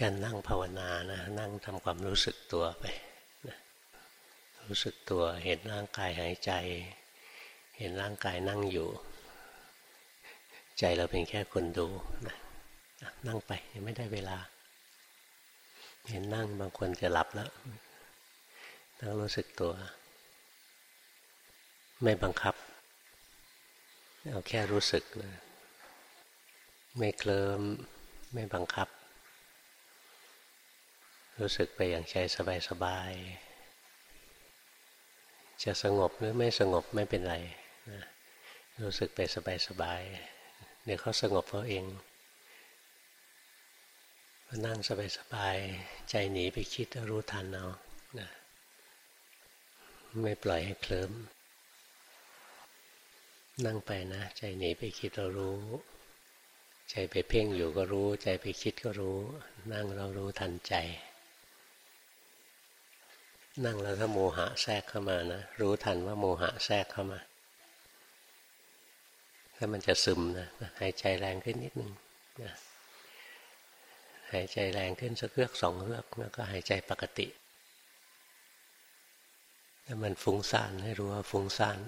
การนั่งภาวนานะนั่งทำความรู้สึกตัวไปนะรู้สึกตัวเห็นร่างกายหายใจ เห็นร่างกายนั่งอยู่ ใจเราเป็นแค่คนดูนะนั่งไปยังไม่ได้เวลา เห็นนั่งบางคนจะหลับแล้วต้องรู้สึกตัว ไม่บังคับ เอาแค่รู้สึกนะไม่เคลิมไม่บังคับ รู้สึกไปอย่างใจสบายๆ จะสงบหรือไม่สงบไม่เป็นไรนะรู้สึกไปสบายๆ เดี๋ยวเขาสงบเขาเองนั่งสบายๆ ใจหนีไปคิดรู้ทันเอานะไม่ปล่อยให้เคลิ้มนั่งไปนะ ใจหนีไปคิดเรารู้ ใจไปเพ่งอยู่ก็รู้ ใจไปคิดก็รู้ นั่งเรารู้ทันใจ นั่งแล้วถ้าโมหะแทรกเข้ามานะรู้ทันว่าโมหะแทรกเข้ามาถ้ามันจะซึมนะหายใจแรงขึ้นนิดนึงนะหายใจแรงขึ้นสักเรือกสองเรือกแล้วก็หายใจปกติถ้ามันฟุ้งซ่านให้รู้ว่าฟุ้งซ่าน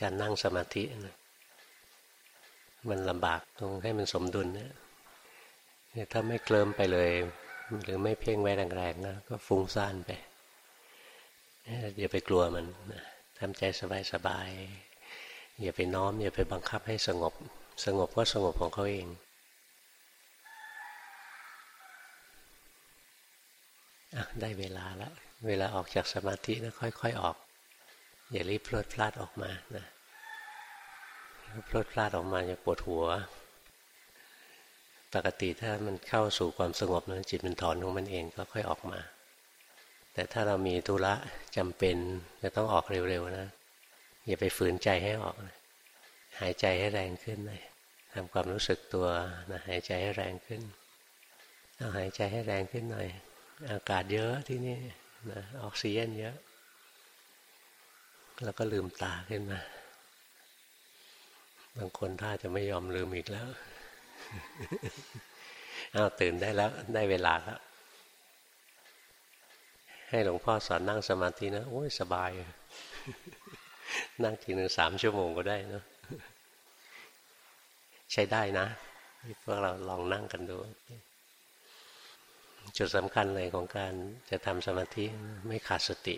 การนั่งสมาธินะมันลำบากตรงให้มันสมดุลเนี่ยถ้าไม่เคลิมไปเลย หรือไม่เพ่งไว้แรงๆนะก็ฟุ้งซ่านไปอย่าไปกลัวมันทำใจสบายๆอย่าไปน้อม อย่าไปบังคับให้สงบ สงบก็สงบของเขาเองอได้เวลาแล้ว เวลาออกจากสมาธินะค่อย ๆออก อย่ารีบพลดพลาดออกมานะพลดพลาดออกมาจะปวดหัว ปกติถ้ามันเข้าสู่ความสงบนะจิตมันถอนของมันเองก็ค่อยออกมา แต่ถ้าเรามีธุระจำเป็นจะต้องออกเร็วๆนะอย่าไปฝืนใจให้ออกนะหายใจให้แรงขึ้นเลยทำความรู้สึกตัวนะหายใจให้แรงขึ้นเอาหายใจให้แรงขึ้นหน่อย อากาศเยอะที่นี่นะออกซิเจนเยอะ แล้วก็ลืมตาขึ้นมาบางคนถ้าจะไม่ยอมลืมอีกแล้ว อ้าวตื่นได้แล้ว ได้เวลาแล้ว ให้หลวงพ่อสอนนั่งสมาธินะ โอ้ยสบาย นั่งทีหนึ่งสามชั่วโมงก็ได้นะใช้ได้นะพวกเราลองนั่งกันดู จุดสำคัญเลยของการจะทำสมาธิไม่ขาดสติ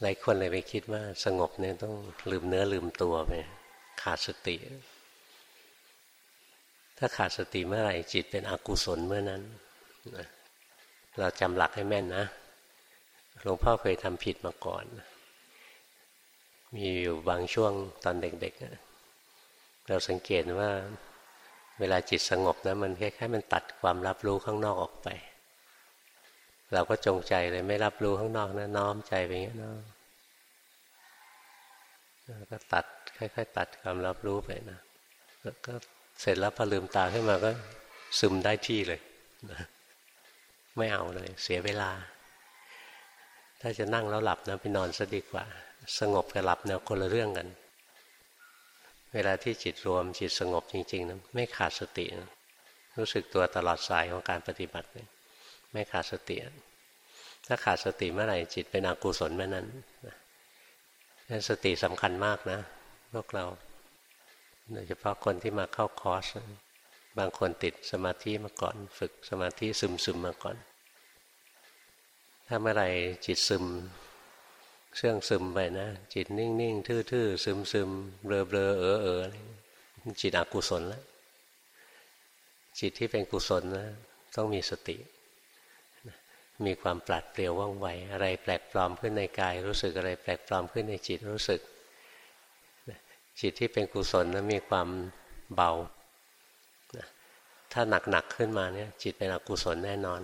หลายคนเลยไปคิดว่าสงบเนี่ยต้องลืมเนื้อลืมตัวไปขาดสติ ถ้าขาดสติเมื่อไหร่จิตเป็นอกุศลเมื่อนั้นเราจำหลักให้แม่นนะ หลวงพ่อเคยทำผิดมาก่อน มีอยู่บางช่วงตอนเด็กๆ เราสังเกตว่า เวลาจิตสงบนะมันคล้ายๆมันตัดความรับรู้ข้างนอกออกไป เราก็จงใจเลยไม่รับรู้ข้างนอกนะน้อมใจไปอย่างนี้นะก็ตัดค่อยๆตัดความรับรู้ไปนะแล้วก็ เสร็จแล้วพอลืมตาขึ้นมาก็ซึมได้ที่เลย ไม่เอาเลย เสียเวลา ถ้าจะนั่งแล้วหลับนะไปนอนซะดีกว่า สงบกับหลับเนี่ยคนละเรื่องกัน เวลาที่จิตรวมจิตสงบจริงๆนะไม่ขาดสตินะรู้สึกตัวตลอดสายของการปฏิบัติเลยไม่ขาดสติ ถ้าขาดสติเมื่อไหร่จิตเป็นอกุศลเมื่อนั้นนั้นสติสำคัญมากนะพวกเรา โดยเฉพาะคนที่มาเข้าคอร์สบางคนติดสมาธิมาก่อน ฝึกสมาธิซึมซึมมาก่อน ถ้าเมื่อไหร่จิตซึมเซื่องซึมไปนะ จิตนิ่งนิ่งทื่อๆซึมซึมเบลอเบลอเออเออจิตอกุศลแล้วจิตที่เป็นกุศลนะต้องมีสติ มีความปราดเปรียวว่องไวอะไรแปลกปลอมขึ้นในกายรู้สึกอะไรแปลกปลอมขึ้นในจิตรู้สึก จิตที่เป็นกุศลนั้นมีความเบา ถ้าหนักๆขึ้นมาเนี่ย จิตเป็นอกุศลแน่นอน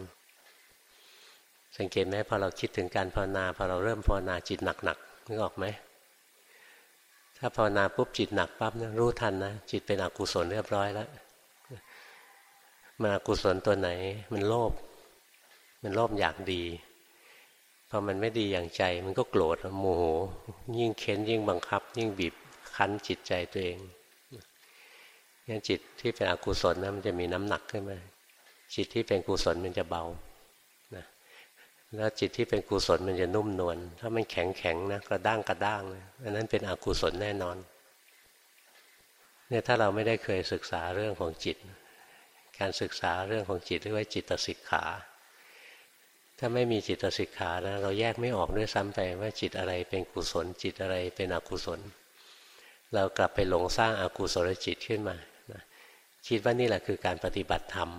สังเกตไหมพอเราคิดถึงการภาวนาพอเราเริ่มภาวนาจิตหนักๆนึกออกไหมถ้าภาวนาปุ๊บจิตหนักปั๊บเนี่ยรู้ทันนะจิตเป็นอกุศลเรียบร้อยแล้วมันอกุศลตัวไหน มันโลภมันโลภอยากดีพอมันไม่ดีอย่างใจ มันก็โกรธโมโหยิ่งเค้นยิ่งบังคับ ยิ่งบีบ คั้นจิตใจตัวเองงั้นจิตที่เป็นอกุศลนะมันจะมีน้ำหนักขึ้นมาจิตที่เป็นกุศลมันจะเบานะแล้วจิตที่เป็นกุศลมันจะนุ่มนวลถ้ามันแข็งแข็งนะกระด้างกระด้างอันนั้นเป็นอกุศลแน่นอนเนี่ยถ้าเราไม่ได้เคยศึกษาเรื่องของจิต การศึกษาเรื่องของจิตเรียกว่าจิตสิกขา ถ้าไม่มีจิตสิกขานะเราแยกไม่ออกด้วยซ้ำไปว่าจิตอะไรเป็นกุศล จิตอะไรเป็นอกุศล เรากลับไปหลงสร้างอากุศลจิตขึ้นมาคิดว่านี่แหละคือการปฏิบัติธรรม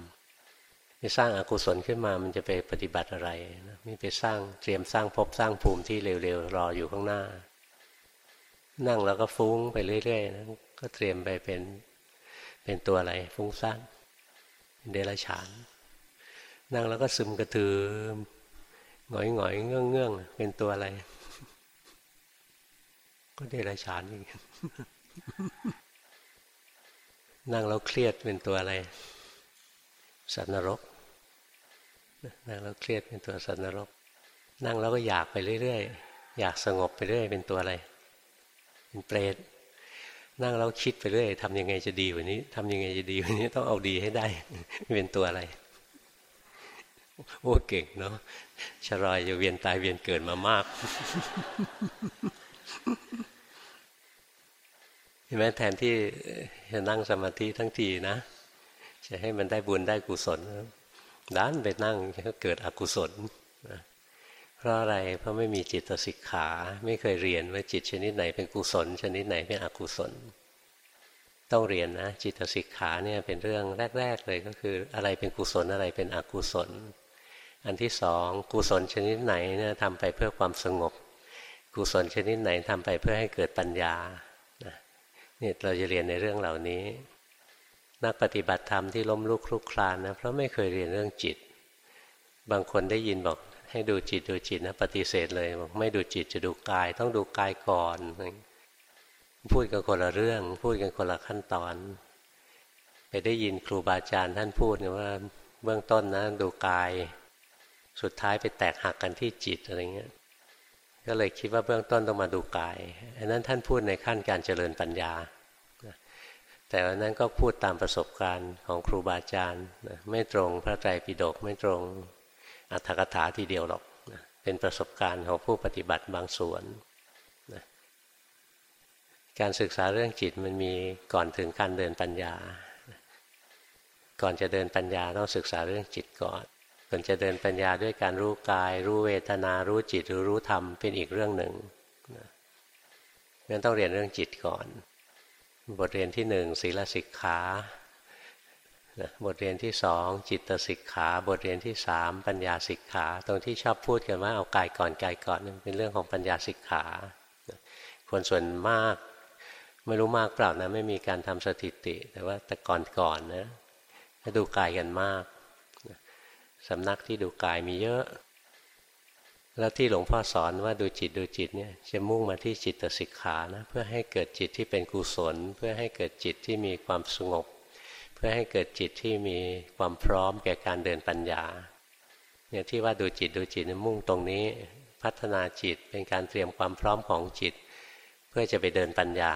ไปสร้างอากุศลขึ้นมามันจะไปปฏิบัติอะไรนะไม่ไปสร้างเตรียมสร้างภพสร้างภูมิที่เร็วๆรออยู่ข้างหน้า นั่งแล้วก็ฟุ้งไปเรื่อยๆนะก็เตรียมไปเป็นเป็นตัวอะไร ฟุ้งซ่านเดรัจฉาน นั่งแล้วก็ซึมกระตือหงอยหงอยเงื่องเงื่องเป็นตัวอะไร ก็เดรัจฉานอีก นั่งแล้วเครียดเป็นตัวอะไร สัตว์นรก นั่งแล้วเครียดเป็นตัวสัตว์นรก นั่งแล้วก็อยากไปเรื่อยๆ อยากสงบไปเรื่อยเป็นตัวอะไร เป็นเปรต นั่งแล้วคิดไปเรื่อยทำยังไงจะดีว่านี้ทำยังไงจะดีว่านี้ต้องเอาดีให้ได้ เป็นตัวอะไร โอ้เก่งเนาะชรอยจะเวียนตายเวียนเกิดมามาก เห็นไหมแทนที่จะนั่งสมาธิทั้งทีนะ จะให้มันได้บุญได้กุศลด้านไปนั่งก็เกิดอกุศลนะเพราะอะไรเพราะไม่มีจิตสิกขา ไม่เคยเรียนว่าจิตชนิดไหนเป็นกุศล ชนิดไหนเป็นอกุศล ต้องเรียนนะจิตสิกขาเนี่ยเป็นเรื่องแรก ๆ เลยก็คืออะไรเป็นกุศลอะไรเป็นอกุศล อันที่สองกุศลชนิดไหนเนี่ยทำไปเพื่อความสงบ กุศลชนิดไหนทำไปเพื่อให้เกิดปัญญา เนี่ยเราจะเรียนในเรื่องเหล่านี้ นักปฏิบัติธรรมที่ล้มลุกคลุกคลานนะเพราะไม่เคยเรียนเรื่องจิต บางคนได้ยินบอกให้ดูจิตดูจิตนะปฏิเสธเลยบอกไม่ดูจิตจะดูกาย ต้องดูกายก่อนพูดกันคนละเรื่อง พูดกันคนละขั้นตอน ไปได้ยินครูบาอาจารย์ท่านพูดว่าเบื้องต้นนะดูกาย สุดท้ายไปแตกหักกันที่จิตอะไรเงี้ย ก็เลยคิดว่าเบื้องต้นต้องมาดูกายอันนั้นท่านพูดในขั้นการเจริญปัญญา แต่อันนั้นก็พูดตามประสบการณ์ของครูบาอาจารย์ไม่ตรงพระไตรปิฎกไม่ตรงอัตถกถาทีเดียวหรอกเป็นประสบการณ์ของผู้ปฏิบัติบางส่วนการศึกษาเรื่องจิตมันมีก่อนถึงการเดินปัญญา ก่อนจะเดินปัญญาต้องศึกษาเรื่องจิตก่อน ส่วนจะเดินปัญญาด้วยการรู้กาย รู้เวทนา รู้จิตหรือรู้ธรรมเป็นอีกเรื่องหนึ่งงั้นต้องเรียนเรื่องจิตก่อน บทเรียนที่หนึ่งศีลสิกขาบทเรียนที่สองจิตสิกขา บทเรียนที่สามปัญญาสิกขา ตรงที่ชอบพูดกันว่าเอากายก่อนกายก่อนเป็นเรื่องของปัญญาสิกขาคนส่วนมากไม่รู้มากเปล่านะไม่มีการทำสถิติ แต่ว่าแต่ก่อนๆนนะดูกายกันมาก สำนักที่ดูกายมีเยอะ แล้วที่หลวงพ่อสอนว่าดูจิตดูจิตเนี่ยจะมุ่งมาที่จิตตสิกขานะเพื่อให้เกิดจิตที่เป็นกุศล เพื่อให้เกิดจิตที่มีความสงบ เพื่อให้เกิดจิตที่มีความพร้อมแก่การเดินปัญญาเนี่ยที่ว่าดูจิตดูจิตมุ่งตรงนี้ พัฒนาจิตเป็นการเตรียมความพร้อมของจิต เพื่อจะไปเดินปัญญา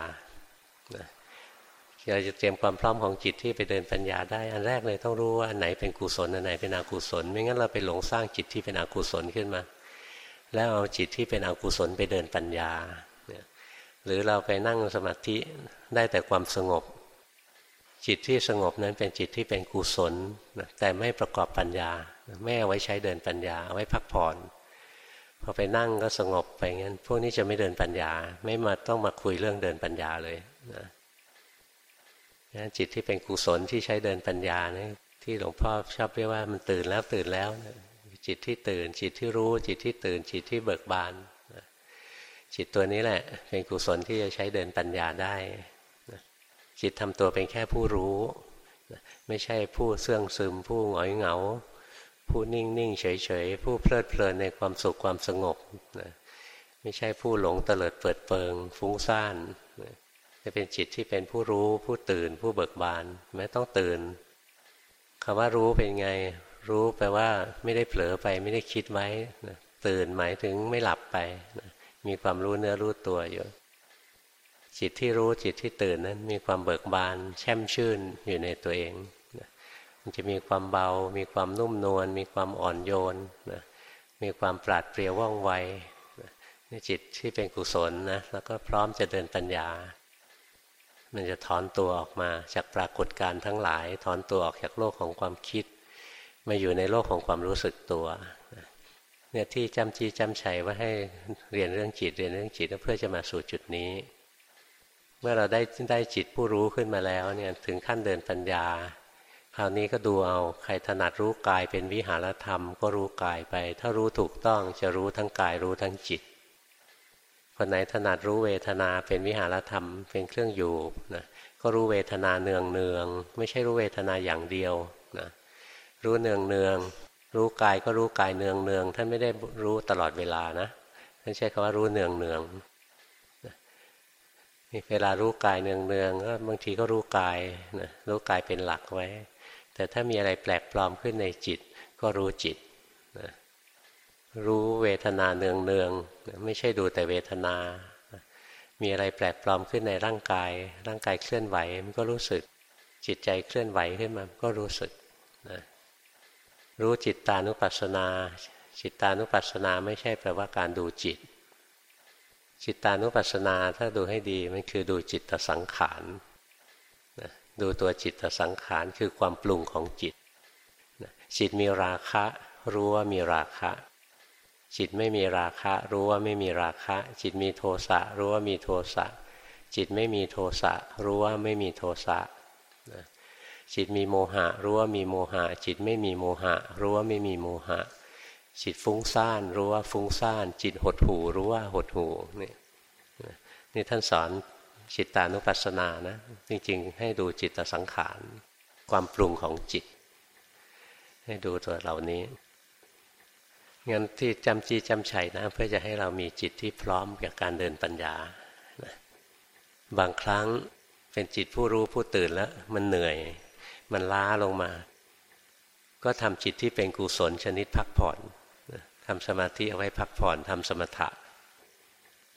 เราจะเตรียมความพร้อมของจิตที่ไปเดินปัญญาได้ อันแรกเลยต้องรู้ว่าอันไหนเป็นกุศลอันไหนเป็นอกุศล ไม่งั้นเราไปหลงสร้างจิตที่เป็นอกุศลขึ้นมา แล้วเอาจิตที่เป็นอกุศลไปเดินปัญญา หรือเราไปนั่งสมาธิได้แต่ความสงบ จิตที่สงบนั้นเป็นจิตที่เป็นกุศลแต่ไม่ประกอบปัญญา ไม่เอาไว้ใช้เดินปัญญาเอาไว้พักผ่อนพอไปนั่งก็สงบไปงั้น พวกนี้จะไม่เดินปัญญา ไม่มาต้องมาคุยเรื่องเดินปัญญาเลยนะ จิตที่เป็นกุศลที่ใช้เดินปัญญาเนี่ยที่หลวงพ่อชอบเรียกว่ามันตื่นแล้วตื่นแล้วจิตที่ตื่น จิตที่รู้ จิตที่ตื่น จิตที่เบิกบานจิตตัวนี้แหละ เป็นกุศลที่จะใช้เดินปัญญาได้จิตทำตัวเป็นแค่ผู้รู้ไม่ใช่ผู้เสื่องซึม ผู้หงอยเหงา ผู้นิ่งนิ่งเฉยเฉยผู้เพลิดเพลินในความสุขความสงบไม่ใช่ผู้หลงเตลิดเปิดเปิง ฟุ้งซ่าน จะเป็นจิตที่เป็นผู้รู้ผู้ตื่นผู้เบิกบานไม่ต้องตื่นคำว่ารู้เป็นไง รู้แปลว่าไม่ได้เผลอไปไม่ได้คิดไว้นะตื่นหมายถึงไม่หลับไปนะมีความรู้เนื้อรู้ตัวอยู่จิตที่รู้จิตที่ตื่นนั้น มีความเบิกบาน แช่มชื่นอยู่ในตัวเองมันจะมีความเบา มีความนุ่มนวลมีความอ่อนโยนนะมีความปราดเปรียวว่องไวนี่จิตที่เป็นกุศลนะแล้วก็พร้อมจะเดินปัญญา มันจะถอนตัวออกมาจากปรากฏการณ์ทั้งหลาย ถอนตัวออกจากโลกของความคิด มาอยู่ในโลกของความรู้สึกตัวเนี่ยที่จำจีจำชัยว่าให้เรียนเรื่องจิตเรียนเรื่องจิตเพื่อจะมาสู่จุดนี้ เมื่อเราได้ได้จิตผู้รู้ขึ้นมาแล้วเนี่ยถึงขั้นเดินปัญญา คราวนี้ก็ดูเอาใครถนัดรู้กายเป็นวิหารธรรม ก็รู้กายไป ถ้ารู้ถูกต้องจะรู้ทั้งกายรู้ทั้งจิต คนไหนถนัดรู้เวทนาเป็นวิหารธรรมเป็นเครื่องอยู่นะก็รู้เวทนาเนืองเนืองไม่ใช่รู้เวทนาอย่างเดียวนะรู้เนืองเนืองรู้กายก็รู้กายเนืองเนืองท่านไม่ได้รู้ตลอดเวลานะท่านใช้คำว่ารู้เนืองเนืองเวลารู้กายเนืองเนืองก็บางทีก็รู้กายนะรู้กายเป็นหลักไว้ แต่ถ้ามีอะไรแปลกปลอมขึ้นในจิตก็รู้จิต รู้เวทนาเนืองเนืองไม่ใช่ดูแต่เวทนา มีอะไรแปลกปลอมขึ้นในร่างกาย ร่างกายเคลื่อนไหวมันก็รู้สึก จิตใจเคลื่อนไหวขึ้นมาก็รู้สึกนะรู้จิตตานุปัสสนา จิตตานุปัสสนาไม่ใช่แปลว่าการดูจิต จิตตานุปัสสนาถ้าดูให้ดีมันคือดูจิตสังขารดูตัวจิตสังขารคือความปรุงของจิตจิตมีราคะ รู้ว่ามีราคะ จิตไม่มีราคะ รู้ว่าไม่มีราคะ จิตมีโทสะ รู้ว่ามีโทสะ จิตไม่มีโทสะ รู้ว่าไม่มีโทสะจิตมีโมหะ รู้ว่ามีโมหะ จิตไม่มีโมหะ รู้ว่าไม่มีโมหะ จิตฟุ้งซ่าน รู้ว่าฟุ้งซ่าน จิตหดหูรู้ว่าหดหูนี่นี่ท่านสอนจิตตานุปัสสนานะจริงๆ ให้ดูจิตสังขาร ความปรุงของจิต ให้ดูตัวเหล่านี้ งั้นที่จำจีจำชัยนะเพื่อจะให้เรามีจิตที่พร้อมกับการเดินปัญญา บางครั้งเป็นจิตผู้รู้ผู้ตื่นแล้ว มันเหนื่อย มันล้าลงมา ก็ทำจิตที่เป็นกุศลชนิดพักผ่อนทำสมาธิเอาไว้พักผ่อนทำสมถะ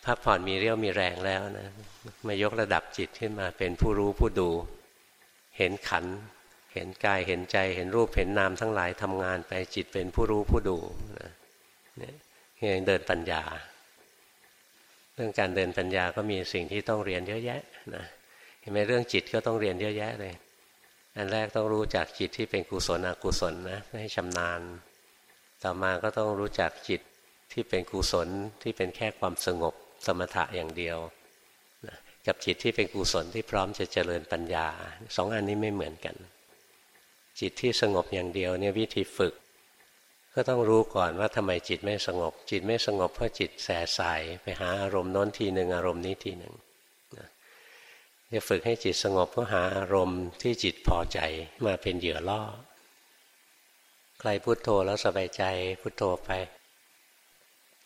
พักผ่อนมีเรี่ยวมีแรงแล้วนะมายกระดับจิตขึ้นมาเป็นผู้รู้ผู้ดู เห็นขัน เห็นกายเห็นใจเห็นรูปเห็นนามทั้งหลายทำงานไปจิตเป็นผู้รู้ผู้ดูนี่ ยเดินปัญญา เรื่องการเดินปัญญาก็มีสิ่งที่ต้องเรียนเยอะแยะนะเห็นไหมเรื่องจิตก็ต้องเรียนเยอะแยะเลย อันแรกต้องรู้จักจิตที่เป็นกุศลอกุศลนะให้ชำนาญ ต่อมาก็ต้องรู้จักจิตที่เป็นกุศลที่เป็นแค่ความสงบสมถะอย่างเดียวกับจิตที่เป็นกุศลที่พร้อมจะเจริญปัญญาสองอันนี้ไม่เหมือนกัน จิตที่สงบอย่างเดียวเนี่ยวิธีฝึก ก็ต้องรู้ก่อนว่าทำไมจิตไม่สงบ จิตไม่สงบเพราะจิตแสสายไปหาอารมณ์น้นทีหนึ่งอารมณ์นี้ทีหนึ่งจะฝึกให้จิตสงบก็หาอารมณ์ที่จิตพอใจมาเป็นเหยื่อล่อใครพุโทโธแล้วสบายใจพุโทโธไป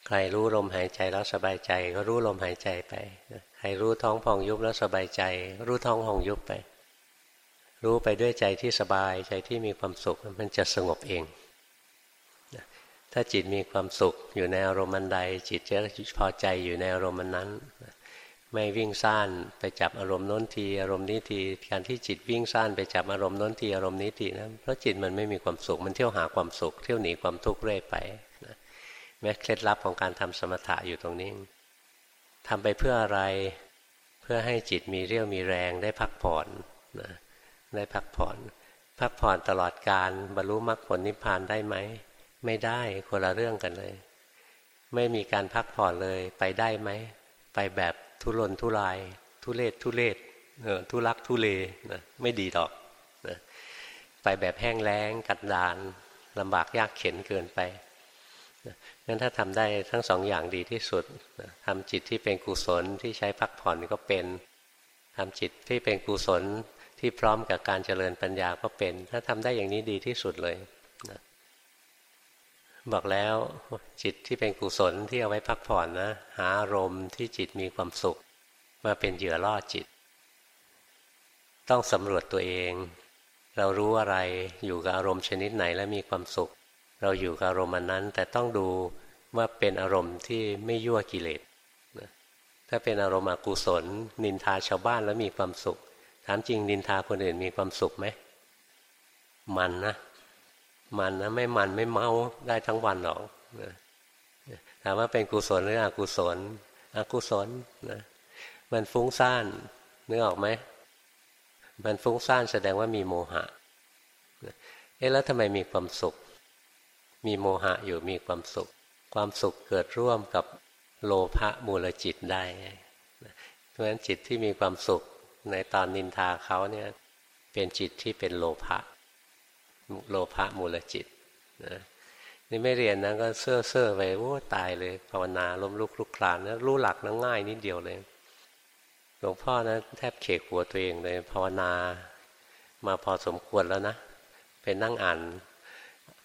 ใครรู้ลมหายใจแล้วสบายใจก็รู้ลมหายใจไป ใครรู้ท้องพองยุบแล้วสบายใจ รู้ท้องพองยุบไป รู้ไปด้วยใจที่สบายใจที่มีความสุขมันจะสงบเอง ถ้าจิตมีความสุขอยู่ในอารมณ์มันใด จิตจะพอใจอยู่ในอารมณ์นั้น ไม่วิ่งซ่านไปจับอารมณ์โน้นทีอารมณ์นี้ทีการที่จิตวิ่งซ่านไปจับอารมณ์โน้นทีอารมณ์นี้ทีนะเพราะจิตมันไม่มีความสุขมันเที่ยวหาความสุข เที่ยวหนีความทุกข์เรื่อยไปแม้เคล็ดลับของการทำสมถะอยู่ตรงนี้ทำไปเพื่ออะไรเพื่อให้จิตมีเรี่ยวมีแรงได้พักผ่อนนะได้พักผ่อน พักผ่อนตลอดการบรรลุมรรคผลนิพพานได้ไหม ไม่ได้คนละเรื่องกันเลย ไม่มีการพักผ่อนเลยไปได้ไหม ไปแบบทุรนทุราย ทุเลศทุเลศเออทุลักทุเลนะไม่ดีหรอกนะไปแบบแห้งแล้งกัดดานลำบากยากเข็นเกินไปงั้นถ้าทำได้ทั้งสองอย่างดีที่สุดทำจิตที่เป็นกุศลที่ใช้พักผ่อนก็เป็นทำจิตที่เป็นกุศลที่พร้อมกับการเจริญปัญญาก็เป็น ถ้าทำได้อย่างนี้ดีที่สุดเลยนะ บอกแล้วจิตที่เป็นกุศลที่เอาไว้พักผ่อนนะ หาอารมณ์ที่จิตมีความสุข มาเป็นเหยื่อล่อจิต ต้องสำรวจตัวเอง เรารู้อะไรอยู่กับอารมณ์ชนิดไหนแล้วมีความสุข เราอยู่กับอารมณ์นั้น แต่ต้องดูว่าเป็นอารมณ์ที่ไม่ยั่วกิเลสถ้าเป็นอารมณ์อกุศล นินทาชาวบ้านแล้วมีความสุข ถามจริงนินทาคนอื่นมีความสุขไหมมันนะ มันนะไม่มันไม่เมาได้ทั้งวันหรอกถามว่าเป็นกุศลหรืออกุศล อกุศลนะมันฟุ้งซ่านนึกออกไหมมันฟุ้งซ่านแสดงว่ามีโมหะเอ๊ะแล้วทำไมมีความสุข มีโมหะอยู่มีความสุข ความสุขเกิดร่วมกับโลภะมูลจิตได้เพราะฉะนั้นจิตที่มีความสุขในตอนนินทาเขาเนี่ยเป็นจิตที่เป็นโลภะ โลภะมูลจิตนะนี่ไม่เรียนนะก็เซ่อเซ่อไปโอ้ตายเลยภาวนาล้มลุกลุกคลานนะรู้หลักนะง่ายนิดเดียวเลย หลวงพ่อนะแทบเขกหัวตัวเองเลยภาวนามาพอสมควรแล้วนะเป็นนั่งอ่าน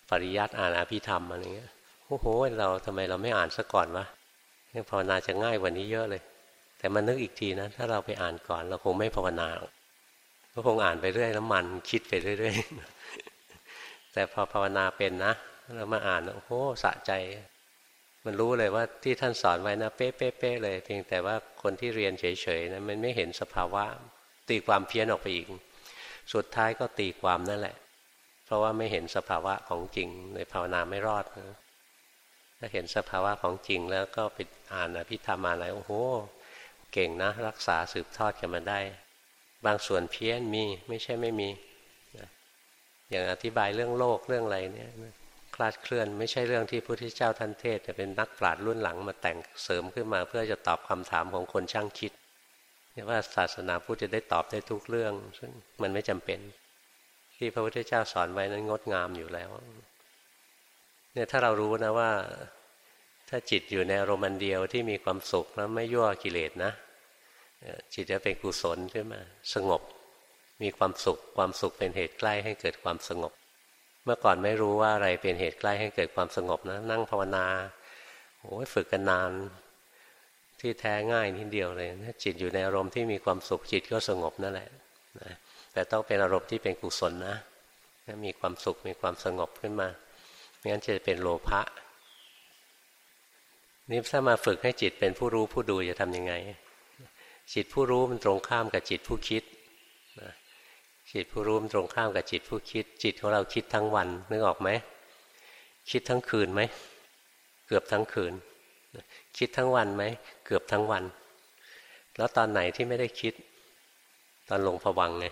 ปริยัติอ่านอภิธรรมอะไรเงี้ยโอ้โห เราทำไมเราไม่อ่านซะก่อนวะภาวนาจะง่ายกว่านี้เยอะเลย แต่มานึกอีกทีนะ ถ้าเราไปอ่านก่อน เราคงไม่ภาวนาก็คงอ่านไปเรื่อยแล้วมันคิดไปเรื่อยๆ แต่พอภาวนาเป็นนะเรามาอ่านโอ้โหสะใจ มันรู้เลยว่าที่ท่านสอนไว้นะเป๊ะๆเลยเพียงแต่ว่าคนที่เรียนเฉยๆนะมันไม่เห็นสภาวะ ตีความเพี้ยนออกไปอีก สุดท้ายก็ตีความนั่นแหละ เพราะว่าไม่เห็นสภาวะของจริงในภาวนาไม่รอดนะถ้าเห็นสภาวะของจริงแล้วก็ไปอ่านอภิธรรมอะไรโอ้โห เก่งนะ รักษาสืบทอดกันมาได้ บางส่วนเพี้ยนมีไม่ใช่ไม่มี อย่างอธิบายเรื่องโลกเรื่องอะไรเนี่ยคลาดเคลื่อนไม่ใช่เรื่องที่พระพุทธเจ้าท่านเทศแต่เป็นนักปราชญ์รุ่นหลังมาแต่งเสริมขึ้นมา เพื่อจะตอบคำถามของคนช่างคิดว่าศาสนาพุทธจะได้ตอบได้ทุกเรื่อง ซึ่งมันไม่จำเป็น ที่พระพุทธเจ้าสอนไว้นั้นงดงามอยู่แล้วเนี่ยถ้าเรารู้นะว่า ถ้าจิตอยู่ในอารมณ์เดียวที่มีความสุขแล้วไม่ยั่วกิเลสนะจิตจะเป็นกุศลขึ้นมาสงบ มีความสุข ความสุขเป็นเหตุใกล้ให้เกิดความสงบ เมื่อก่อนไม่รู้ว่าอะไรเป็นเหตุใกล้ให้เกิดความสงบนะ นั่งภาวนาโอ้ยฝึกกันนาน ที่แท้ง่ายนิดเดียวเลยถ้าจิตอยู่ในอารมณ์ที่มีความสุขจิตก็สงบนั่นแหละนะแต่ต้องเป็นอารมณ์ที่เป็นกุศลนะมีความสุขมีความสงบขึ้นมาไม่งั้นจะเป็นโลภะนี่ถ้ามาฝึกให้จิตเป็นผู้รู้ผู้ดูจะทำยังไง จิตผู้รู้มันตรงข้ามกับจิตผู้คิด จิตผู้รู้ตรงข้ามกับจิตผู้คิด จิตของเราคิดทั้งวันนึกออกไหมคิดทั้งคืนไหมเกือบทั้งคืน คิดทั้งวันไหมเกือบทั้งวัน แล้วตอนไหนที่ไม่ได้คิด ตอนลงผวังไง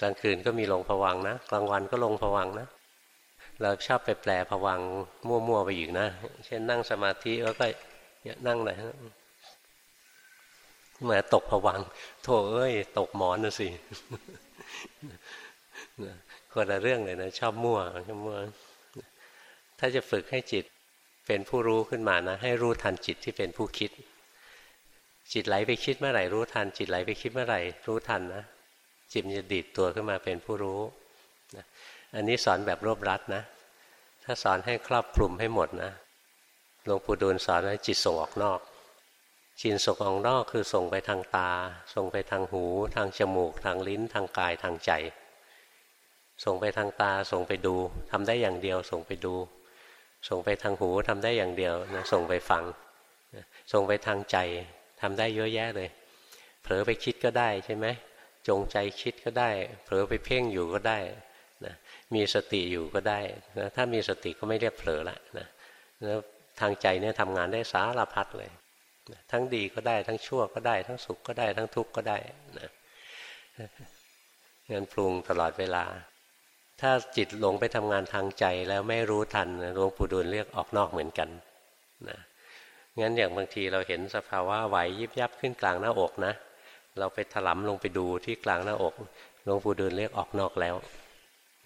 กลางคืนก็มีลงผวังนะ กลางวันก็ลงผวังนะ เราชอบไปแปลผวังมั่วๆไปอีกนะ เช่นนั่งสมาธิแล้วก็นั่งไหนเหมือนตกผวังโถเอ้ย ตกหมอนนะสิ คนละเรื่องเลยนะ ชอบมั่วชอบมั่ว ถ้าจะฝึกให้จิตเป็นผู้รู้ขึ้นมานะ ให้รู้ทันจิตที่เป็นผู้คิด จิตไหลไปคิดเมื่อไหร่ รู้ทัน จิตไหลไปคิดเมื่อไหร่ รู้ทันนะ จิตจะดีดตัวขึ้นมาเป็นผู้รู้อันนี้สอนแบบรวบรัดนะ ถ้าสอนให้ครอบคลุมให้หมดนะหลวงปู่ดูลสอนให้จิตส่งออกนอก จิตส่งออกนอกคือส่งไปทางตา ส่งไปทางหู ทางจมูก ทางลิ้น ทางกายทางใจ ส่งไปทางตาส่งไปดูทำได้อย่างเดียว ส่งไปดู ส่งไปทางหูทำได้อย่างเดียวนะส่งไปฟังส่งไปทางใจทำได้เยอะแยะเลย เผลอไปคิดก็ได้ใช่ไหมจงใจคิดก็ได้ เผลอไปเพ่งอยู่ก็ได้นะมีสติอยู่ก็ได้นะถ้ามีสติก็ไม่เรียกเผลอละนะแล้วทางใจเนี่ยทำงานได้สารพัดเลย ทั้งดีก็ได้ทั้งชั่วก็ได้ ทั้งสุขก็ได้ ทั้งทุกข์ก็ได้นะงั้นปรุงตลอดเวลา ถ้าจิตหลงไปทำงานทางใจแล้วไม่รู้ทันหลวงปู่ดูลเรียกออกนอกเหมือนกันนะงั้นอย่างบางทีเราเห็นสภาวะไหวยิบยับขึ้นกลางหน้าอกนะ เราไปถลำลงไปดูที่กลางหน้าอกหลวงปู่ดูลเรียกออกนอกแล้ว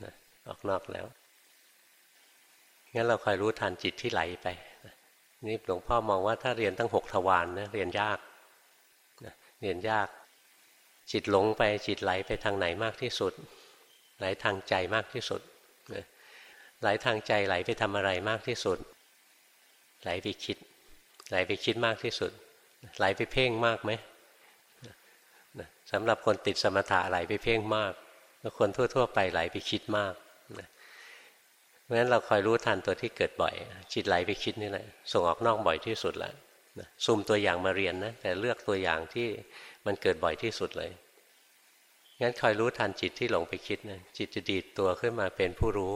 นะออกนอกแล้วงั้นเราคอยรู้ทันจิตที่ไหลไป นี่หลวงพ่อมองว่าถ้าเรียนตั้งหกทวารนนะเรียนยากนะเรียนยาก จิตหลงไปจิตไหลไปทางไหนมากที่สุด ไหลทางใจมากที่สุดนะไหลทางใจไหลไปทำอะไรมากที่สุด ไหลไปคิด ไหลไปคิดมากที่สุด ไหลไปเพ่งมากไหมสำหรับคนติดสมถะไหลไปเพ่งมากแล้วคนทั่ว ๆ ไปไหลไปคิดมาก เพราะฉะนั้นเราคอยรู้ทันตัวที่เกิดบ่อย จิตไหลไปคิดนี่แหละส่งออกนอกบ่อยที่สุดแล้วซุ่มตัวอย่างมาเรียนนะแต่เลือกตัวอย่างที่มันเกิดบ่อยที่สุดเลยงั้นคอยรู้ทันจิตที่หลงไปคิดนะจิตจะดีดตัวขึ้นมาเป็นผู้รู้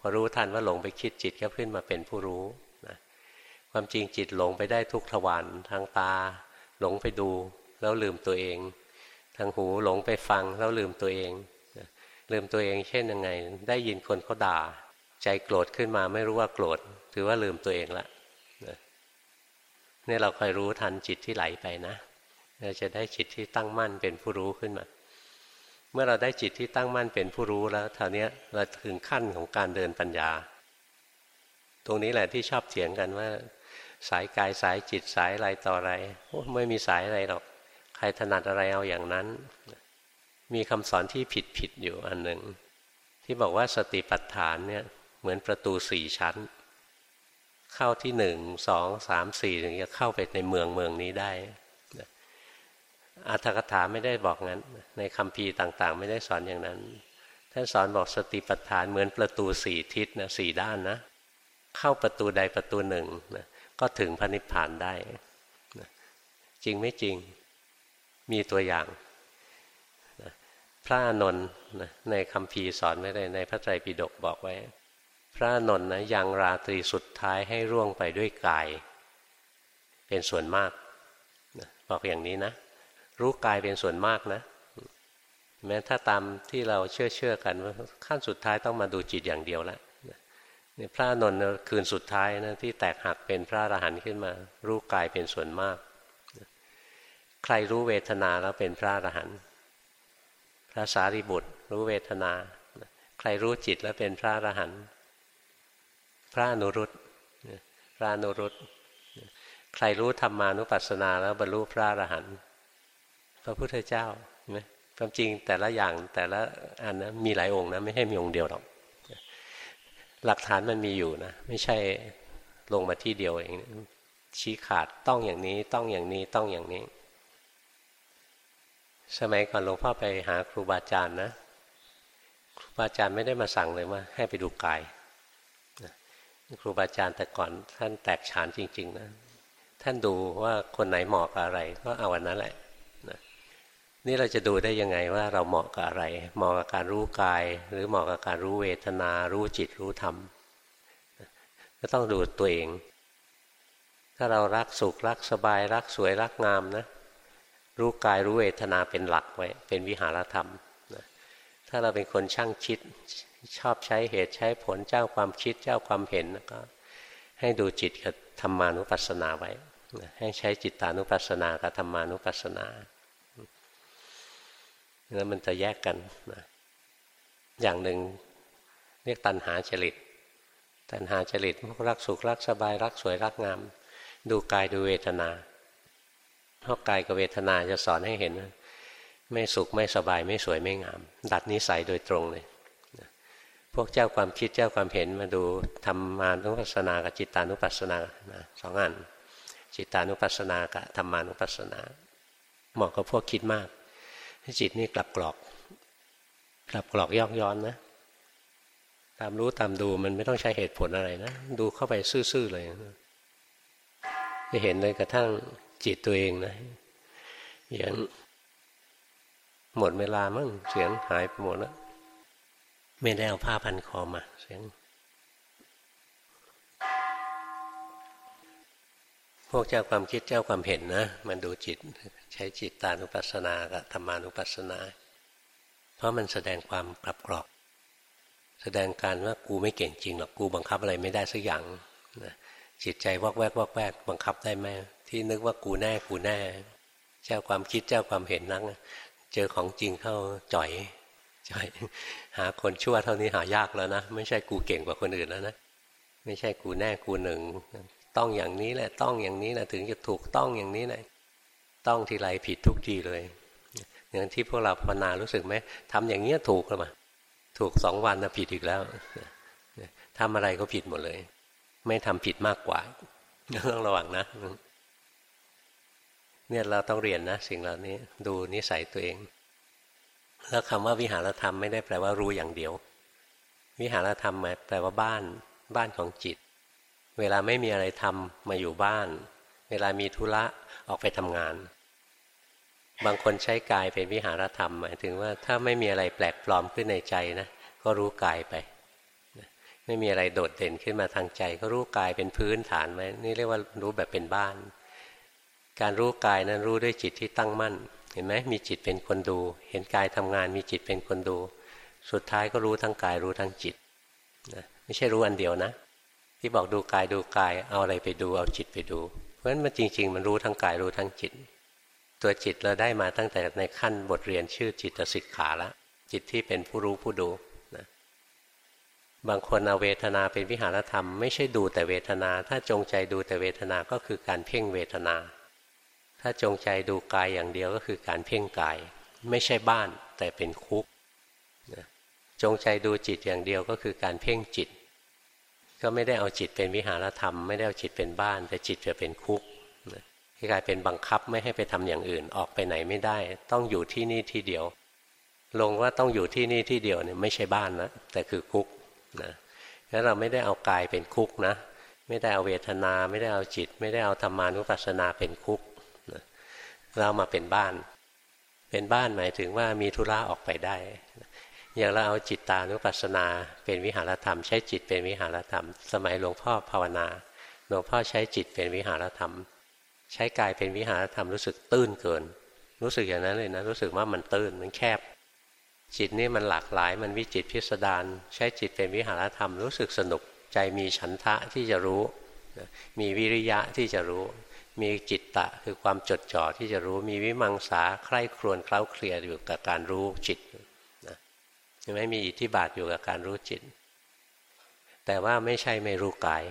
พอรู้ทันว่าหลงไปคิดจิตก็ขึ้นมาเป็นผู้รู้นะความจริงจิตหลงไปได้ทุกทวารทางตา หลงไปดูแล้วลืมตัวเอง ทางหูหลงไปฟังแล้วลืมตัวเองลืมตัวเองเช่นยังไง ได้ยินคนเขาด่า ใจโกรธขึ้นมาไม่รู้ว่าโกรธถือว่าลืมตัวเองละนี่เราคอยรู้ทันจิตที่ไหลไปนะเราจะได้จิตที่ตั้งมั่นเป็นผู้รู้ขึ้นมา เมื่อเราได้จิตที่ตั้งมั่นเป็นผู้รู้แล้วท่านี้เราถึงขั้นของการเดินปัญญา ตรงนี้แหละที่ชอบเถียงกันว่า สายกายสายจิตสายอะไรต่ออะไรไม่มีสายอะไรหรอก ใครถนัดอะไรเอาอย่างนั้น มีคำสอนที่ผิดผิดอยู่อันหนึ่งที่บอกว่าสติปัฏฐานเนี่ย เหมือนประตูสี่ชั้น เข้าที่หนึ่งสองสามสี่ถึงจะเข้าไปในเมืองเมืองนี้ได้อัตถกถาไม่ได้บอกงั้น ในคำพีต่างๆ ไม่ได้สอนอย่างนั้น ท่านสอนบอกสติปัฏฐานเหมือนประตูสี่ทิศนะสี่ด้านนะ เข้าประตูใดประตูหนึ่งนะก็ถึงพระนิพพานได้นะจริงไม่จริงมีตัวอย่างนะพระอนนท์นะในคำพีสอนไว้เลยในพระไตรปิฎกบอกไว้ พระนนท์นะยังราตรีสุดท้ายให้ร่วงไปด้วยกาย เป็นส่วนมากบอกอย่างนี้นะรู้กายเป็นส่วนมากนะ แม้ถ้าตามที่เราเชื่อเชื่อกันว่าขั้นสุดท้ายต้องมาดูจิตอย่างเดียวล้วพระนนท์คืนสุดท้ายนะที่แตกหักเป็นพระอรหันต์ขึ้นมา รู้กายเป็นส่วนมาก ใครรู้เวทนาแล้วเป็นพระอรหันต์พระสารีบุตร รู้เวทนา ใครรู้จิตแล้วเป็นพระอรหันต์ ระอนุรุตพระอนุรุตใครรู้ธรรมานุปัสสนาแล้วบรรลุพระอรหันต์พระพุทธเจ้าเห็นไหมความจริงแต่ละอย่างแต่ละอันนะมีหลายองค์นะไม่ใช่มีองค์เดียวหรอกหลักฐานมันมีอยู่นะ ไม่ใช่ลงมาที่เดียวเองชี้ขาดต้องอย่างนี้ต้องอย่างนี้ต้องอย่างนี้ สมัยก่อนหลวงพ่อไปหาครูบาอาจารย์นะ ครูบาอาจารย์ไม่ได้มาสั่งเลยว่าให้ไปดูกาย ครูบาอาจารย์แต่ก่อนท่านแตกฉานจริง ๆ นะ ท่านดูว่าคนไหนเหมาะกับอะไร ก็เอาวันนั้นแหละนะนี่เราจะดูได้ยังไงว่าเราเหมาะกับอะไร เหมาะกับการรู้กาย หรือเหมาะกับการรู้เวทนา รู้จิตรู้ธรรมก็ต้องดูตัวเอง ถ้าเรารักสุขรักสบายรักสวยรักงามนะ รู้กายรู้เวทนาเป็นหลักไว้ เป็นวิหารธรรมนะถ้าเราเป็นคนช่างคิด ชอบใช้เหตุใช้ผลเจ้าความคิดเจ้าความเห็นก็ให้ดูจิตกับธรรมานุปัสสนาไว้ ให้ใช้จิตตานุปัสสนากับธรรมานุปัสสนาแล้วมันจะแยกกันนะอย่างหนึ่งเรียกตัณหาจริต ตัณหาจริตพวกรักสุขรักสบายรักสวยรักงาม ดูกายดูเวทนาเพราะกายกับเวทนาจะสอนให้เห็น ไม่สุขไม่สบายไม่สวยไม่งาม ดัดนิสัยโดยตรงเลย พวกเจ้าความคิดเจ้าความเห็นมาดูธรรมานุปัสสนากับจิตานุปัสสนาสองอันจิตานุปัสสนากับธรรมานุปัสสนา เหมาะกับพวกคิดมาก จิตนี่กลับกรอก กลับกรอกยอกย้อนนะ ตามรู้ตามดูมันไม่ต้องใช้เหตุผลอะไรนะ ดูเข้าไปซื่อๆเลยจะเห็นเลยกระทั่งจิตตัวเองนะอย่างหมดเวลามั่งเสียงหายไปหมดแล้ว ไม่ได้เอาผ้าพันคอมาเสียงพวกเจ้าความคิดเจ้าความเห็นนะ มันดูจิต ใช้จิตตานุปัสสนากับธรรมานุปัสสนา เพราะมันแสดงความกลับกรอก แสดงการว่ากูไม่เก่งจริงหรอกกูบังคับอะไรไม่ได้สักอย่างนะจิตใจวอกแวกวอกแวกบังคับได้ไหมที่นึกว่ากูแน่กูแน่ เจ้าความคิดเจ้าความเห็นนั่งเจอของจริงเข้าจ่อย ใช่หาคนชั่วเท่านี้หายากแล้วนะไม่ใช่กูเก่งกว่าคนอื่นแล้วนะไม่ใช่กูแน่กูหนึ่ง ต้องอย่างนี้แหละ ต้องอย่างนี้แหละถึงจะถูกต้องอย่างนี้แหละต้องทีไรผิดทุกทีเลยอย่างที่พวกเราภาวนารู้สึกไหมทำอย่างเงี้ยถูกแล้วมาถูกสองวันนะผิดอีกแล้วทำอะไรก็ผิดหมดเลย ไม่ทำผิดมากกว่าต้องระวังนะเนี่ยเราต้องเรียนนะ สิ่งเหล่านี้ดูนิสัยตัวเอง แล้วคำว่าวิหารธรรมไม่ได้แปลว่ารู้อย่างเดียว วิหารธรรมแปลว่าบ้านบ้านของจิต เวลาไม่มีอะไรทำมาอยู่บ้าน เวลามีธุระออกไปทำงาน บางคนใช้กายเป็นวิหารธรรม หมายถึงว่าถ้าไม่มีอะไรแปลกปลอมขึ้นในใจนะ ก็รู้กายไป ไม่มีอะไรโดดเด่นขึ้นมาทางใจ ก็รู้กายเป็นพื้นฐานไหมนี่เรียกว่ารู้แบบเป็นบ้าน การรู้กายนั้นรู้ด้วยจิตที่ตั้งมั่น เห็นไหมมีจิตเป็นคนดู เห็นกายทำงานมีจิตเป็นคนดู สุดท้ายก็รู้ทั้งกายรู้ทั้งจิตนะไม่ใช่รู้อันเดียวนะ ที่บอกดูกายดูกายเอาอะไรไปดูเอาจิตไปดู เพราะฉะนั้นมันจริง ๆ มันรู้ทั้งกายรู้ทั้งจิต ตัวจิตเราได้มาตั้งแต่ในขั้นบทเรียนชื่อจิตสิกขาละจิตที่เป็นผู้รู้ผู้ดูนะบางคนเอาเวทนาเป็นวิหารธรรม ไม่ใช่ดูแต่เวทนา ถ้าจงใจดูแต่เวทนาก็คือการเพ่งเวทนา ถ้าจงใจดูกายอย่างเดียวก็คือการเพ่งกาย ไม่ใช่บ้านแต่เป็นคุกนะจงใจดูจิตอย่างเดียวก็คือการเพ่งจิต ก็ไม่ได้เอาจิตเป็นวิหารธรรม ไม่ได้เอาจิตเป็นบ้าน แต่จิตจะเป็นคุกกลายเป็นบังคับไม่ให้ไปทำอย่างอื่นออกไปไหนไม่ได้ ต้องอยู่ที่นี่ที่เดียว ลงว่าต้องอยู่ที่นี่ที่เดียวเนี่ยไม่ใช่บ้านนะแต่คือคุกนะงั้นเราไม่ได้เอากายเป็นคุกนะ ไม่ได้เอาเวทนา ไม่ได้เอาจิต ไม่ได้เอาธรรมานุปัสสนาเป็นคุก เรามาเป็นบ้าน เป็นบ้านหมายถึงว่ามีธุระออกไปได้ อย่างเราเอาจิตตานุปัสสนา เป็นวิหารธรรม ใช้จิตเป็นวิหารธรรม สมัยหลวงพ่อภาวนา หลวงพ่อใช้จิตเป็นวิหารธรรม ใช้กายเป็นวิหารธรรมรู้สึกตื้นเกิน รู้สึกอย่างนั้นเลยนะรู้สึกว่ามันตื้นมันแคบ จิตนี่มันหลากหลายมันวิจิตพิสดารใช้จิตเป็นวิหารธรรมรู้สึกสนุกใจมีฉันทะที่จะรู้ มีวิริยะที่จะรู้ มีจิตตะคือความจดจ่อที่จะรู้มีวิมังสาใคร่ครวญเคล้าเคลียอยู่กับการรู้จิตช่ไหมมีอิทธิบาทอยู่กับการรู้จิต แต่ว่าไม่ใช่ไม่รู้กาย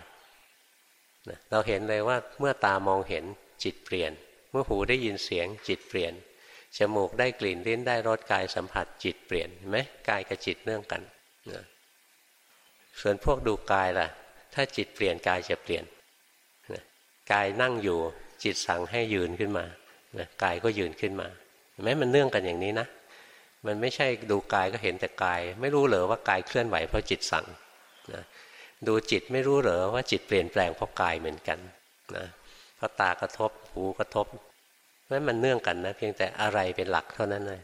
นะเราเห็นเลยว่าเมื่อตามองเห็นจิตเปลี่ยน เมื่อหูได้ยินเสียงจิตเปลี่ยนจมูกได้กลิ่นลิ้นได้รสกายสัมผัสจิตเปลี่ยนเห็นไหมกายกับจิตเนื่องกันนะส่วนพวกดูกายล่ะ ถ้าจิตเปลี่ยนกายจะเปลี่ยน กายนั่งอยู่จิตสั่งให้ยืนขึ้นมานะกายก็ยืนขึ้นมาเห็นไหมมันเนื่องกันอย่างนี้นะ มันไม่ใช่ดูกายก็เห็นแต่กาย ไม่รู้เหรอว่ากายเคลื่อนไหวเพราะจิตสั่งนะดูจิตไม่รู้เหรอว่าจิตเปลี่ยนแปลงเพราะกายเหมือนกันนะเพราะตากระทบหูกระทบนั้นมันเนื่องกันนะเพียงแต่อะไรเป็นหลักเท่านั้นเลย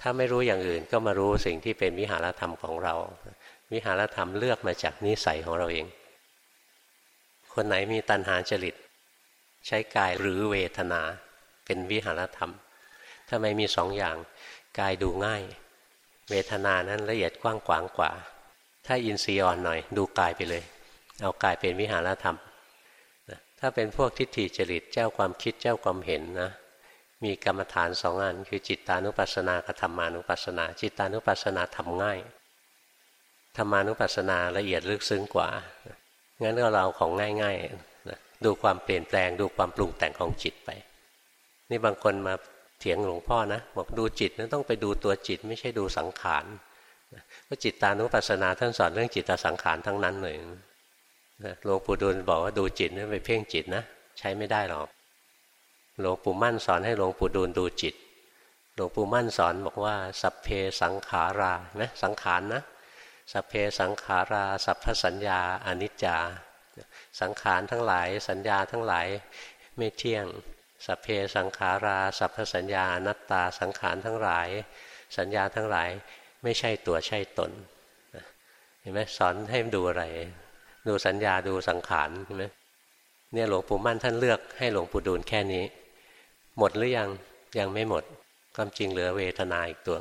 ถ้าไม่รู้อย่างอื่นก็มารู้สิ่งที่เป็นวิหารธรรมของเรา วิหารธรรมเลือกมาจากนิสัยของเราเอง คนไหนมีตัณหาจริต ใช้กายหรือเวทนา เป็นวิหารธรรมทำไมมีสองอย่าง กายดูง่าย เวทนานั้นละเอียดกว้างขวางกว่า ถ้าอินทรีย์อ่อนหน่อย ดูกายไปเลย เอากายเป็นวิหารธรรมถ้าเป็นพวกทิฏฐิจริตเจ้าความคิดเจ้าความเห็นนะมีกรรมฐานสองอัน คือจิตตานุปัสสนากับธรรมานุปัสสนา จิตตานุปัสสนาทำง่ายธรรมานุปัสสนาละเอียดลึกซึ้งกว่า งั้นก็เราของง่ายๆดูความเปลี่ยนแปลง ดูความปรุงแต่งของจิตไป นี่บางคนมาเถียงหลวงพ่อนะบอกดูจิตนั้นต้องไปดูตัวจิต ไม่ใช่ดูสังขารเพราจิตตานุปัสสนาท่านสอนเรื่องจิตตสังขารทั้งนั้นเลยหลวงปู่ดูลบอกว่าดูจิตนั้นไปเพ่งจิตนะใช้ไม่ได้หรอกหลวงปู่มั่นสอนให้หลวงปู่ดูลดูจิตหลวงปู่มั่นสอนบอกว่าสัพเพสังขารานะสังขารนะ สัพเพสังขารา สัพพสัญญาอนิจจา สังขารทั้งหลาย สัญญาทั้งหลายไม่เที่ยง สัพเพสังขารา สัพพสัญญานัตตา สังขารทั้งหลาย สัญญาทั้งหลายไม่ใช่ตัวใช่ตนเห็นไหมสอนให้ดูอะไร ดูสัญญาดูสังขารเห็นไหมเนี่ยหลวงปู่มั่นท่านเลือกให้หลวงปู่ดูลแค่นี้ หมดหรือยังยังไม่หมดความจริงเหลือเวทนาอีกตัว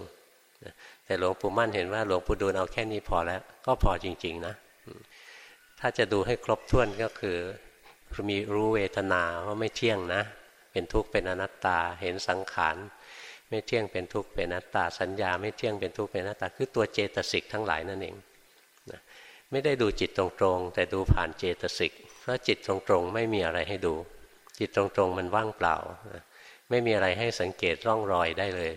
แต่หลวงปู่มั่นเห็นว่าหลวงปู่ดูลเอาแค่นี้พอแล้ว ก็พอจริง ๆ นะ ถ้าจะดูให้ครบถ้วนก็คือ มีรู้เวทนาว่าไม่เที่ยงนะ เป็นทุกข์เป็นอนัตตา เห็นสังขารไม่เที่ยงเป็นทุกข์เป็นอนัตตา สัญญา ไม่เที่ยงเป็นทุกข์เป็นอนัตตา คือตัวเจตสิกทั้งหลายนั่นเองนะไม่ได้ดูจิตตรงๆ แต่ดูผ่านเจตสิก เพราะจิตตรงๆ ไม่มีอะไรให้ดู จิตตรงๆ มันว่างเปล่า ไม่มีอะไรให้สังเกตร่องรอยได้เลย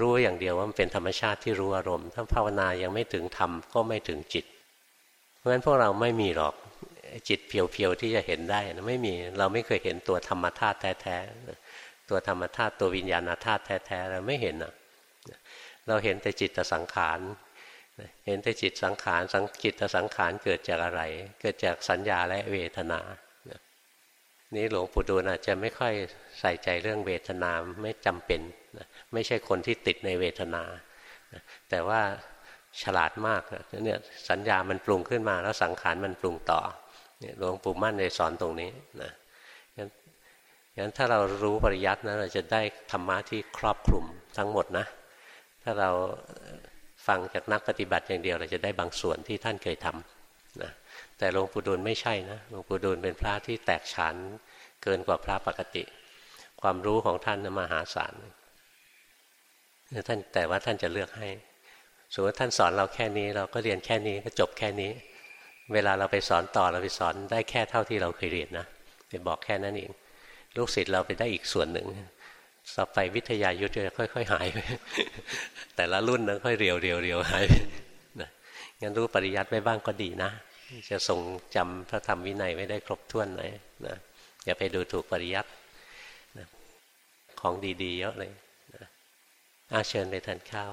รู้อย่างเดียวว่ามันเป็นธรรมชาติที่รู้อารมณ์ถ้าภาวนายังไม่ถึงธรรมก็ไม่ถึงจิต เพราะฉะนั้นพวกเราไม่มีหรอกจิตเพียวๆที่จะเห็นได้นะไม่มีเราไม่เคยเห็นตัวธรรมธาตุแท้ๆตัวธรรมธาตุตัววิญญาณธาตุแท้ๆเราไม่เห็นนะเราเห็นแต่จิตสังขารเห็นแต่จิตสังขารสังจิตสังขารเกิดจากอะไร เกิดจากสัญญาและเวทนานี้หลวงปู่ดูลอาจจะไม่ค่อยใส่ใจเรื่องเวทนาไม่จำเป็น ไม่ใช่คนที่ติดในเวทนา แต่ว่าฉลาดมากเนี่ยสัญญามันปรุงขึ้นมา แล้วสังขารมันปรุงต่อเนี่ยหลวงปู่มั่นเลยสอนตรงนี้นะงั้นงั้นถ้าเรารู้ปริยัตินะเราจะได้ธรรมะที่ครอบคลุมทั้งหมดนะ ถ้าเราฟังจากนักปฏิบัติอย่างเดียวเราจะได้บางส่วนที่ท่านเคยทำนะแต่หลวงปู่ดูลไม่ใช่นะหลวงปู่ดูลเป็นพระที่แตกฉานเกินกว่าพระปกติ ความรู้ของท่านนะมหาศาล ท่านแต่ว่าท่านจะเลือกให้สมมติท่านสอนเราแค่นี้เราก็เรียนแค่นี้ก็จบแค่นี้ เวลาเราไปสอนต่อเราไปสอนได้แค่เท่าที่เราเคยเรียนนะไปบอกแค่นั้นเองลูกศิษย์เราไปได้อีกส่วนหนึ่งสอบไปวิทยายุทธ์จะค่อย ๆ หายไปแต่ละรุ่นนั้นค่อยเรียวเรียวเรียวหายไปนะงั้นรู้ปริยัติไว้บ้างก็ดีนะ จะทรงจำพระธรรมวินัยไว้ได้ครบถ้วนหน่อยนะอย่าไปดูถูกปริยัตินะของดีๆ เยอะเลย อาเชิญไปทานข้าว